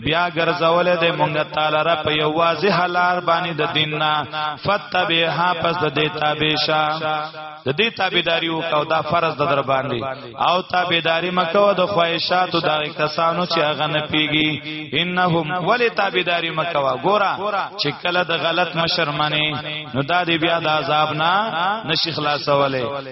بیا ګرځول د مونږ تعالی را په یو واضح لار باندې د دین نه فتبها پس د دې تابعشا د دې تابعداري او کو دا فرض د در باندې او تابعداري مکو د خواهشات د کسانو چې هغه نه پیږي انهم ولی تابعداري مکو ګورا چې کله د غلط مشرمنه نو دا دې بیا د عذاب نه نشي خلاصوله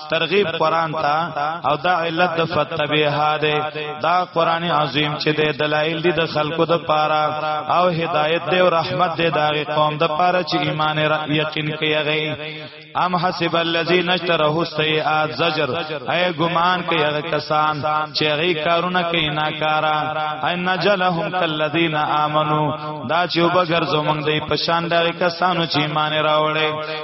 ترغیب قران ته او دا علت د فتبیها ده دا قران عظیم چې د دلایل دي د خلکو د پاره او هدایت دی او رحمت دی دا قوم د پاره چې ایمان یقین کوي ام حسب الذين اشتروا السيئات زجر اي ګمان کوي هغه کسان چې هغه کارونه کوي ناکارا ان نجلهم الذين امنوا دا چې وبګر زمونږ دی پشان دا کسانو چې ایمان راوړي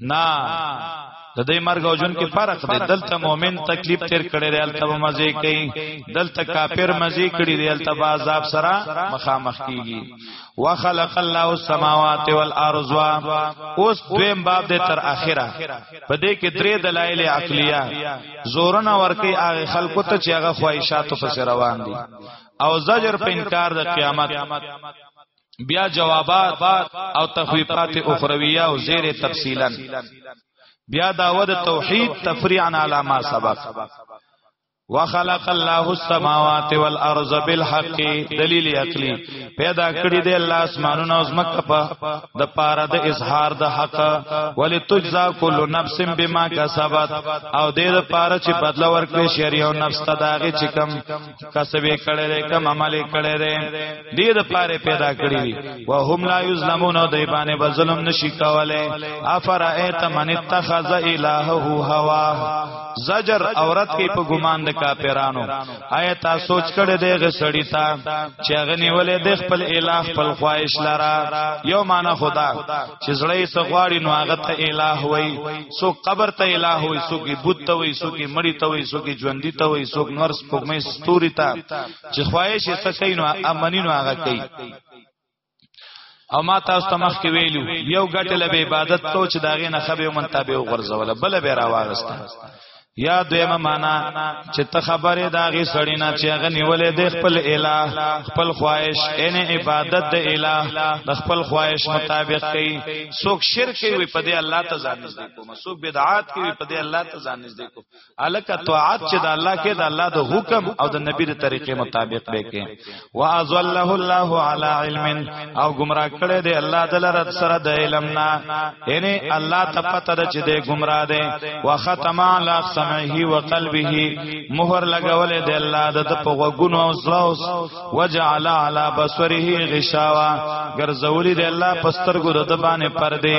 نه د دې مرګ او جون کې فرق دی دلته مؤمن تکلیف تیر کړي دی الته به مزه کوي دلته کافر مزه کړي دی الته به عذاب سره مخامخ کیږي وخلق الله السماوات والارض اوس دویم باب دې تر اخره په دې کې درې دلایل عقلیه زورنا ورکی هغه خلکو ته چې هغه خواهشاتو پس روان دي او زجر په انکار د قیامت بیا جوابات او تخویفات اخرویه او زیر تفصیلا بیا داود توحید تفریعا علی ما سبق وخلق الله السماوات والارض بالحق دلیل عقلی پیدا کړی دی الله اسمانونه او زمکه په د پاره د اظهار د حق ولتجزا کل نفس بما کسبت او دې د پاره چې بدلا ورکړي شریو نفس ته داغه چې کم کسب کړي دي کم عمل کړي دي دې د پاره پیدا کړی دي وهم لا یظلمون او دې باندې به ظلم نشي کولای افرایت من اتخذ الهه هوا زجر عورت کې په ګمان د کاپیرانو آیا تا سوچ کړي دې غسړی تا چې غنی ولې د خپل الہ خپل خواهش لرا یو معنا خدا چې زړې سغواړي نو هغه ته الہ وای سو قبر ته الہ وي سو کې بت ته وي سو کې مړی ته وي سو کې ژوندۍ ته وي سو نور سپوږمې ستوري ته چې خواهش یې څه کوي نو امنینو هغه کوي او ما تاسو ته مخ کې ویلو یو غټل به عبادت کو چې داغه نه خبي مونږ تابع وغورځول بل به راوغسته یا دویمه معنا چې ته خبره داغي سړی نه چې هغه نیولې د خپل الٰه خپل خواهش ان عبادت د الٰه د خپل خواهش مطابق کوي څوک شرک کوي په دې الله ته ځان نږدې کوم څوک بدعات کوي په دې الله ته ځان نږدې کوم الکه طاعت چې د الله کې د الله د حکم او د نبی د طریقې مطابق به کوي واذله الله على علم او گمراه کړي دي الله دلر سره د علم نه یعنی الله ته پته ده چې دې گمراه دي وختم على سمعه وقلبه مهر لګول دي الله د په غوګونو او زړه وجعل على بصره غشاوا ګرځولې دي الله پسترګو د باندې پردې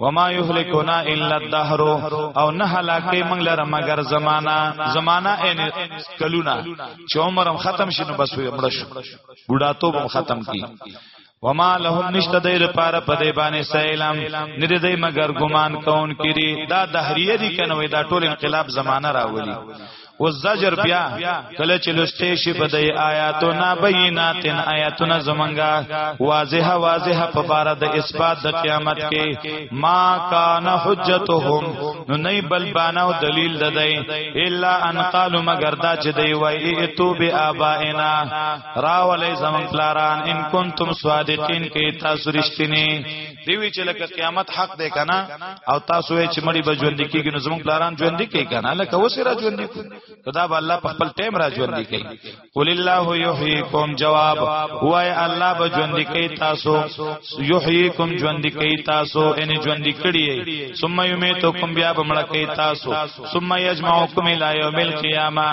وما یهلکنا الا الدهر او نه هلاکې موږ لره مگر زمانہ زمانہ ان کلونا چې عمرم ختم شنو بس وي مړ شو بډاتوب ختم کی وما لهم نشته د لپاره په دې باندې سیلم ندی دې مگر ګمان کون کړي دا دهریه دي کنه دا ټول انقلاب زمانہ راولي و زجر بیا کله چې لسته شي په دې آیاتو نا بیناتن آیاتونه زمونږه واضح واضح په بار د اثبات د قیامت کې ما کان حجتهم نو نه بل بانا او دلیل د دی الا ان قالوا مگر دا چې دی وای ایتو به ابائنا راولې زمون پلاران ان کنتم صادقین کې تاسو رښتینی دی وی چې لکه قیامت حق دی کنه او تاسو وی چې مړي به ژوند کیږي نو زموږ پلاران ژوند کوي کنه لکه اوس را ژوند کوي خدا به الله په خپل ټیم را ژوند کوي قل الله یحییکم جواب وای الله به ژوند کوي تاسو یحییکم ژوند کوي تاسو ان ژوند کړي ثم یمیتکم بیا به مړ کوي تاسو ثم یجمعکم الی یوم القیامه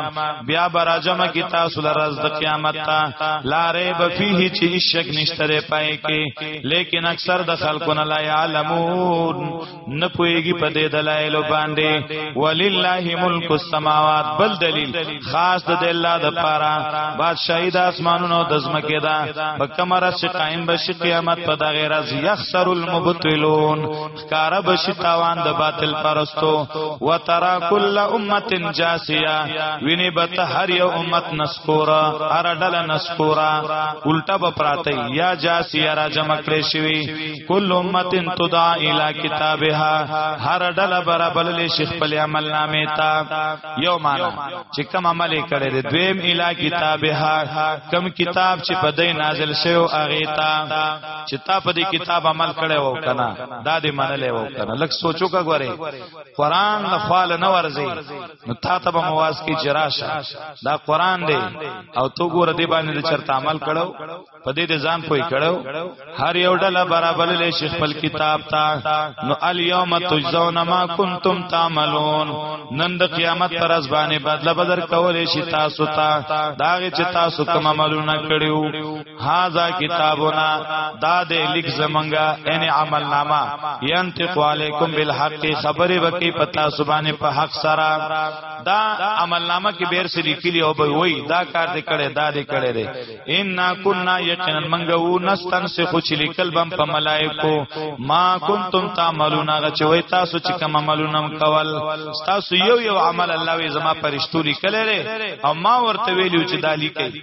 بیا براجم کی تاسو لرز د قیامت ته لا ریب فیه چې شک نشتره پای کې لیکن اکثر د خلکو نه لا یعلمون نه پویږي په دې دلایل باندې وللله ملک السماوات بل دلیل خاص د الله د پاره بادشاہی د اسمانونو د زمکه دا په کمره چې قائم بشي قیامت په دغه راز یخسر المبتلون کار بشی تاوان د باطل پرستو وترا کل امت جاسیا ویني بت هر یو امت نسکورا هر ډل نسکورا الټا به پراته یا جاسیا را جمع کړی شوی کل امت تدعا الی کتابها هر ډل برابر لې شیخ په عمل نامه تا یو معنا چې کوم عمل کړي دی دویم الی کتابها کم کتاب چې په دې نازل شوی اغه تا چې تا په دې کتاب عمل کړی وو کنه دا دې منلې وو کنه لک سوچو کا غوري قران نه خال نه ورزي نو تا ته به مواز کی جراشه دا قران دی او تو ګور دې باندې چرته عمل کړو په دې دې ځان پوي کړو هر یو ډله برابر لې شیخ خپل کتاب تا نو الیوم تجزون ما کنتم تعملون نن د قیامت پر از باندې بدله بدر کولې شي تاسو ته دا چې تاسو کوم عملونه کړیو هاذا کتابنا دا دې لیک زمنګا ان عمل نامه ينتق علیکم بالحق خبره وکي پتا سبانه په حق سره دا عمل نامه کې بیر سری کلی او به وای دا کار دې کړي دا دې کړي دې ان كنا یقینا منغو نستن سے خوش لیکل بم په ملائکو ما کنتم تعملون هغه چې وای تاسو چې کوم عملونه کول تاسو یو یو عمل الله وي زما پرشتو لیکل او ما ورته ویلو چې دا لیکي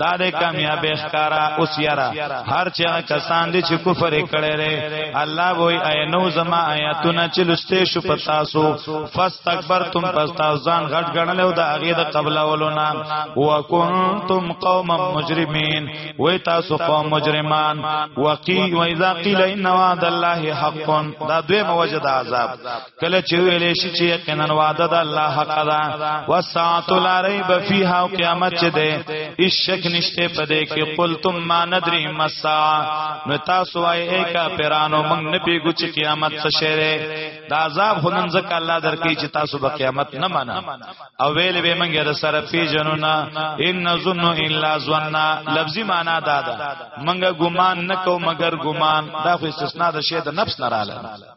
دا د کامیاب ښکارا اوس یرا هر چا کسان دي چې کفر کړي لري الله وای عینو زما آیاتونه چې لسته شو پتا سو فاستكبرتم فاستازان غټ غنل او د هغه د قبل اولونا وکنتم قوما مجرمین وای تاسو قوم مجرمان وقی و اذا قیل ان وعد الله حق دا دوی موجد عذاب کله چې ویلې شي چې یقینا وعده د الله حق ده وساعت لا ریب فیها او قیامت چې ده هیڅ شک نشته په دې کې قلتم ما ندری مسا نو تاسو وايي اے کافرانو موږ نه پیګو چې قیامت څه شری دا عذاب هنن زکه الله درکې چې تاسو به قیامت نه معنا او ویلې به موږ در سره پیژنو نه ان ظن الا ظننا لفظي معنا دا ده موږ ګمان نکو مگر ګمان دا خو استثناء د شه د نفس نه رااله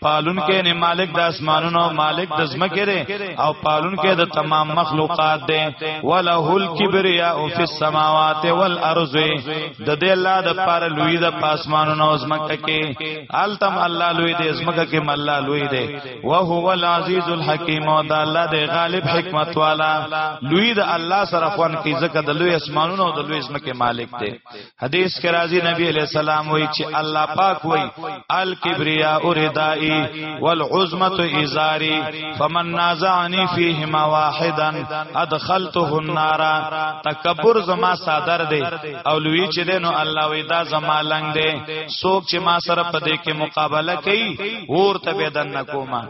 پالون کې نه مالک د اسمانونو مالک د زمکه دی او پالون کې د تمام مخلوقات دی وله الکبریا او فی السماوات والارض د دې الله د پر لوی د پاسمانونو او زمکه کې التم الله لوی دی زمکه کې الله لوی دی او هو العزیز الحکیم او د الله د غالب حکمت والا لوی د الله سره خوان کې ځکه د لوی اسمانونو او د لوی زمکه مالک دی حدیث کې راځي نبی علیہ السلام وایي چې الله پاک وایي الکبریا اوردائی والعظمت ازاری فمن نازعنی فیهما واحدا ادخلته النار تکبر زما صادر دی او لوی چې دینو الله وایي دا زما لنګ دی څوک چې ما سره په دې کې مقابله کوي ورته بدن نکوما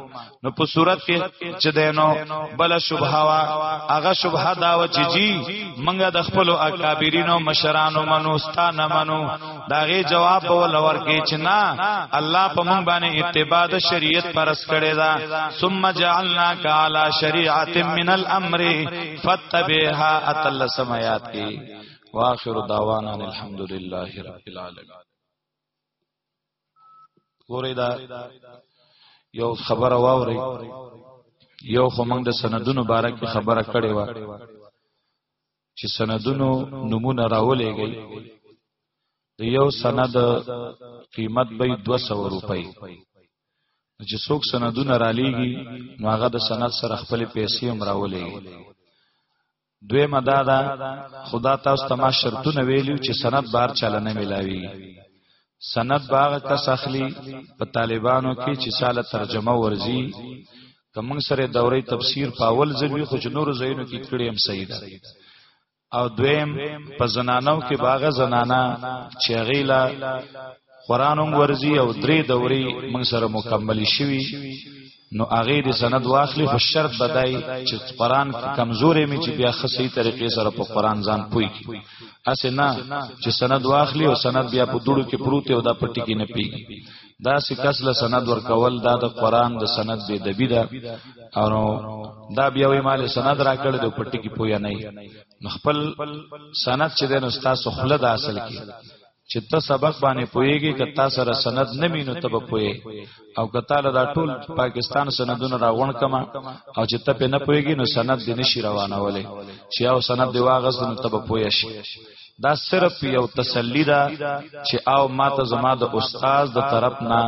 نو په صورت کې چې دینو بل شبهه وا هغه شبهه دا و چې جی منګه د خپل اکابرینو مشرانو منو ستانه منو داغه جواب به ولور کې چې نه الله په مونږ باندې اتباع د شریعت پرس کړی دا ثم جعلنا کعلى شریعه من الامر فتبعها اتل سمات کې واخر دعوانا الحمدلله رب العالمین ګورې دا یو خبره واوري یو خو موږ د سندونو باره کې خبره کړې و چې سندونو نمونه راولېږي د یو سند قیمت به 200 روپۍ چې څوک سندونه را لېږي نو هغه د سند سره خپل پیسې هم راولېږي دوی مدا دا خدا تاسو ته ما شرطونه ویلو چې سند بار چاله نه ملاوي سند باغ کس اخلي په طالبانو کې چې ساله ترجمه ورزي کوم سره دورې تفسیر پاول زوی خو نور زینو کې کړي هم صحیح ده او دویم په زنانو کې باغ زنانا چې غیلا قران هم ورزي او درې دوري موږ سره مکمل شوي نو هغه د سند واخلي خو شرط بدای چې قران کمزورې می چې بیا خصي طریقې سره په قران ځان پوي اسنه چې سند واخلي او سند بیا په دوړو کې پروت او دا پټی کې نه پیږي دا سکس له سند ورکول دا د قران د سند به دبی ده او دا بیا وی مال سند راکړ د پټی کې پوي نه خپل سند چې د استاد خپل د اصل کې چې ته سبق باندې پويږي که تا سره سند نه مينو ته به پوي او که تا له ټول پاکستان سندونه راغون کما او چې ته په نه پويږي نو سند دې نشي روانولې چې او سند دی واغس نو ته به پوي شي دا صرف یو تسلی ده چې او ماته زما د استاد د طرف نه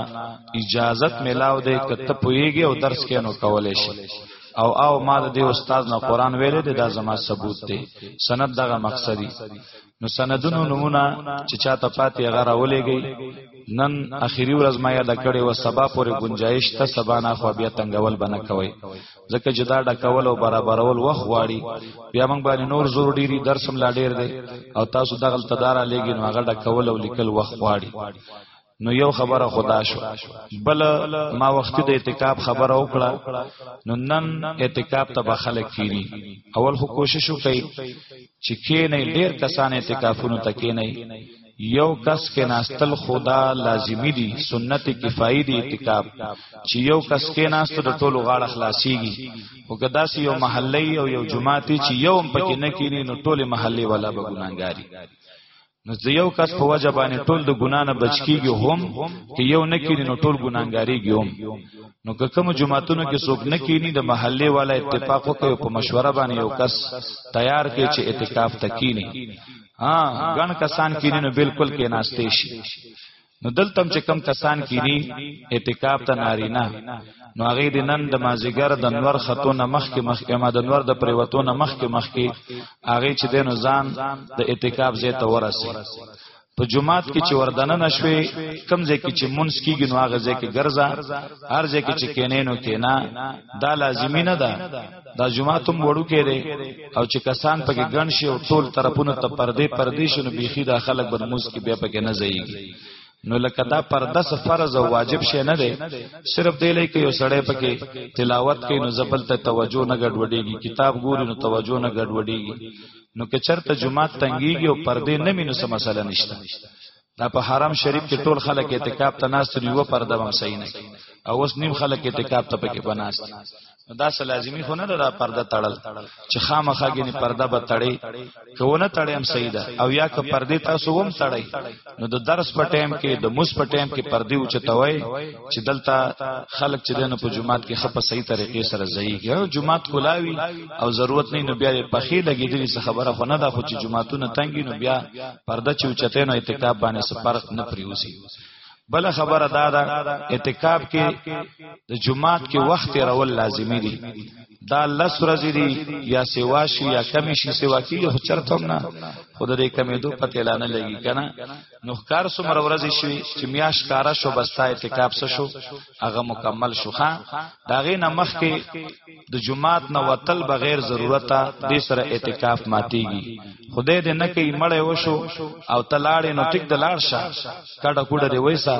اجازت ملاو دی که ته پويږي او درس کې نو کولې شي او او ما د دې استاد نه قران ویلې ده دا زما ثبوت دی سند دغه مقصدی نو سندونو نمونه چې چاته پاتې هغه راولېږي نن اخیری ورځ ما یاد کړې و سبا پورې گنجائش ته سبا نه خو بیا تنگول بنه کوي ځکه چې دا ډکول او برابرول وخت غواړي بیا موږ باندې نور زور ډیری درسم لا ډیر دی او تاسو دغل تدارا لګین هغه ډکول او لیکل وخت غواړي نو یو خبره خدا شو بل ما وختي د اعتکاف خبره وکړه نو نن اعتکاف ته بخلک کیری اول خو کوشش وکړي چې کې نه ډیر کسان اعتکافونو ته کې نه یو کس کې ناستل خدا لازمی دي سنت کفایي دي اعتکاف چې یو کس کې ناستل د ټولو غاړه خلاصيږي او کدا سي یو محلي او یو جماعتي چې یو هم پکې نه کینی نو ټوله محلي والا به ګناګاری نو د یو کس په وجه باندې ټول د ګنا نه بچ کیږي هم که یو نه کینی نو ټول ګناګاریږي هم نو که کوم جماعتونو کې څوک نه کینی د محله والا اتفاق وکړي په مشوره باندې یو کس تیار کړي چې اعتکاف تکینی ها ګڼ کسان کینی نو بالکل کې ناشته شي نو دلتم چې کم کسان کینی اعتکاف ته نارینا نو هغه د نن د مازیګر د نور خطونه مخ کې مخ کې ما د نور د پریوتونه مخ کې مخ کې هغه چې د نو ځان د اعتکاف زې ته ورسي په جمعات کې چې وردنه نشوي کم ځای کې چې منس کیږي نو هغه ځای کې ګرځا هر ځای کې چې کینې نو کینا دا لازمی نه ده دا جمعه تم وړو کې دی او چې کسان پکې ګڼ شي او ټول طرفونه ته پردې پردې شنو بيخي دا خلک برموز کې بیا پکې نه ځایږي نو لکه دا پرده څه فرض او واجب شي نه دی صرف دی لکه یو سړی پکې تلاوت کوي نو زبل ته توجه نه ګډوډيږي کتاب ګوري نو توجه نه ګډوډيږي نو که چرته جمعه تنګيږي او پردې نه مينو سم مسله نشته دا په حرم شریف کې ټول خلک اعتکاف ته ناست یو پر دوام صحیح نه او اوس نیم خلک اعتکاف ته پکې بناست دا سه لازمی خو نه دا پرده تړل چې خامخا ګینه پرده به تړي کونه تړي هم صحیح ده او یا که پرده تاسو هم تړي نو د درس په ټایم کې د مس په ټایم کې پردي اوچتوي چې دلته خلک چې دنه په جمعات کې خپه صحیح طریقې سره ځایږي او جمعات کولاوي او ضرورت نه نو بیا په خې لګېدلی څه خبره خو نه ده خو چې جمعاتونه تنګي نو بیا پرده چې اوچته نو اعتکاف باندې سفرق نه پریوسی بل خبره دا ده اعتکاف کې د جمعات کې وخت راول لازمی دي دا لس ورځې دي یا سیوا شي یا کمی شي سیوا کیږي خو چرته نه خود دې کمی دوه پته اعلان لګي کنه نو ښکار څومره ورځې شوې چې میاش کارا شو بستا اعتکاف څه شو هغه مکمل شو ښا داغه نه مخ کې د جمعات نه وتل بغیر ضرورت د سره اعتکاف ماتيږي خدای دې نه کوي مړې وشو او تلاړې نو ټیک د لاړ شه کډه کوډه دی وېسا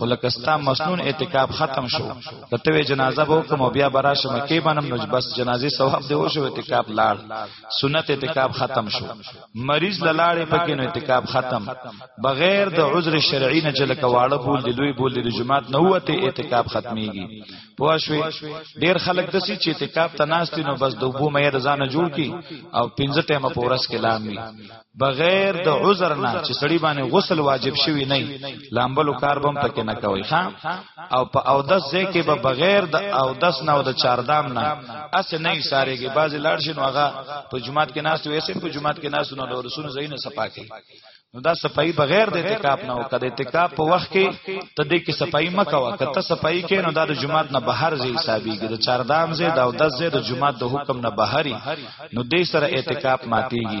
خلکستا مسنون اعتکاف ختم شو کته وی جنازه به کوم بیا براشه مکه بنم نو بس جنازي ثواب دی وشو اعتکاف لاړ سنت اعتکاف ختم شو مریض لاله پکې نو اعتکاف ختم بغیر د عذر شرعي نه چې لکه واړه بول دی لوی بول دی د جماعت نه وته اعتکاف ختميږي پوه شوي ډیر خلک دسی چې اعتکاف ته ناشتي نو بس دوبو مې د ځانه جوړ کی او پنځه ټیمه په ورځ کې لامي بغیر د عذر نه چې سړی باندې غسل واجب شوی نه لامبلو کار بم پکې نه کوي ها او په او دس ځای کې به بغیر د او دس نه او د چاردام نه اس نه یې ساريږي بعضی لاړ شي نو هغه په جمعات کې ناس وي سم په جمعات کې ناس نو د رسول زین صفا کوي نو دا صفائی بغیر د اعتکاف نه او کده اعتکاف په وخت کې ته دې کې صفائی مکوا کته صفائی کې نو دا د جمعات نه بهر ځای حسابيږي د چاردام ځای د او دس ځای د جمعات د حکم نه بهري نو دې سره اعتکاف ماتيږي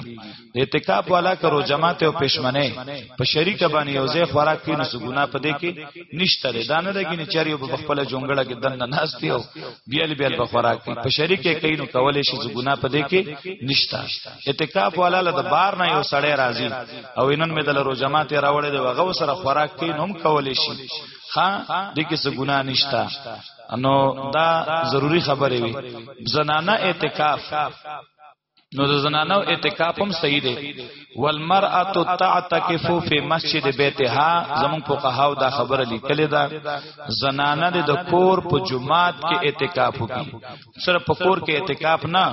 اعتکاف والا کرو جماعت او پښمنه په شریک باندې یو ځای خوراک کینو سګونا پدې کې نشته لري دانه لګی نه چاري په خپل جونګړه کې دنه ناشتي او بیل بیل په خوراک کې په شریک کې کینو کولې شي سګونا پدې کې نشته اعتکاف والا له بار نه یو سړی راځي او انن مې دلرو جماعت راوړې دی وغه سره خوراک کین هم کولې شي ها دې کې سګونا نشته انو دا ضروری خبره وي زنانه اعتکاف نو د زنانو اعتکاف هم صحیح دی والمرأه تعتکف فی مسجد بیتها زمون فقهاو دا خبره لیکلې ده زنانه د کور په جمعات کې اعتکاف وکړي صرف په کور کې اعتکاف نه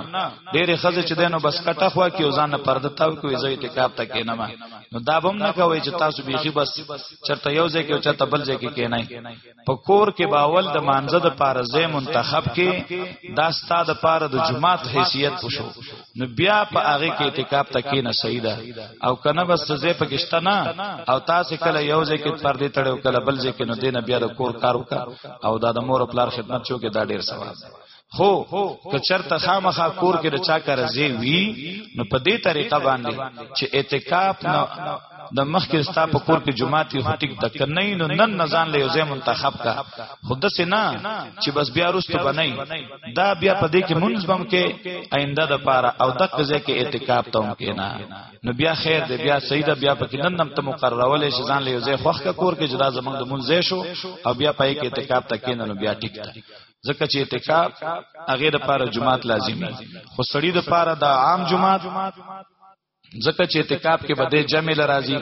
ډېرې خزه چې دینو بس کټه خو کې ځان پرده تاو کوي زه اعتکاف ته کې نه ما نو دا بم نه کوي چې تاسو بیخي بس چرته یو ځای کې چرته بل ځای کې کې نه په کور کې باول د مانزه د پاره زې منتخب کې دا ستا د پاره د جماعت حیثیت وشو نو بیا په هغه کې اعتکاف تکې نه صحیح ده او کنه بس زې پکشته نه او تاسو کله یو ځای کې پر دې تړو کله بل ځای کې نو دینه بیا د کور کار وکړه او دا د مور خپل خدمت شو کې دا ډیر ثواب خو که چرته خامخا کور کې د چا قرضې وي نو په دې طریقه باندې چې اعتکاف نه د مخکې ستا په کور کې جمعه تی هټیک د کنه نو نن نزان له یوځه منتخب کا خود سه نه چې بس بیا رستو بنای دا بیا په دې کې منځ بم کې آینده د پاره او د قضې کې اعتکاف ته هم کې نه نو بیا خیر دې بیا سید بیا په کې نن نم ته مقررول شي ځان له یوځه خوخ کا کور کې جدا زمنګ د منځ شو او بیا پای کې اعتکاف ته کې نه نو بیا ټیک ځکه چې اعتکاف هغه د پاره جمعات لازمي خو سړی د پاره د عام جمعات ځکه چې اعتکاف کې بده جمع لرازي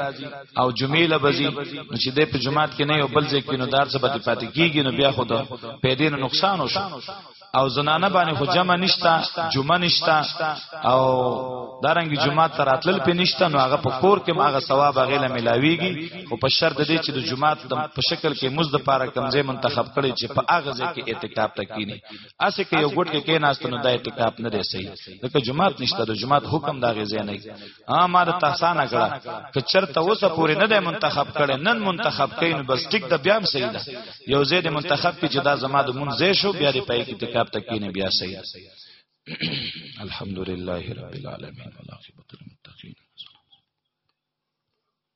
او جمعې لبزي نو چې د په جمعات کې نه یو بل ځای کې نو دار څه پاتې پاتې کیږي نو بیا خو ته پیدا نه نقصان وشو او زنانه باندې خو جمع نشتا جمعه نشتا او دارنګ جمعه تراتل په نشتا نو هغه په کور کې هغه ثواب هغه له ملاويږي خو په شرط دی چې د جمعات د په شکل کې مزد لپاره کمزې منتخب کړي چې په اغه ځای کې اعتکاف تکینی اسه کې یو ګټ کې کې ناست نو د اعتکاف نه دی صحیح ځکه جمعات نشته د جمعات حکم دا غزې نه ها ما د تحسان کړه که چرته اوسه پورې نه دی منتخب کړي نن منتخب کین بس ټیک د بیا هم صحیح ده یو زید منتخب کې چې دا زما د منځې شو بیا د پای کې اعتکاف تکینی بیا صحیح الحمدلله رب العالمین والعاقبۃ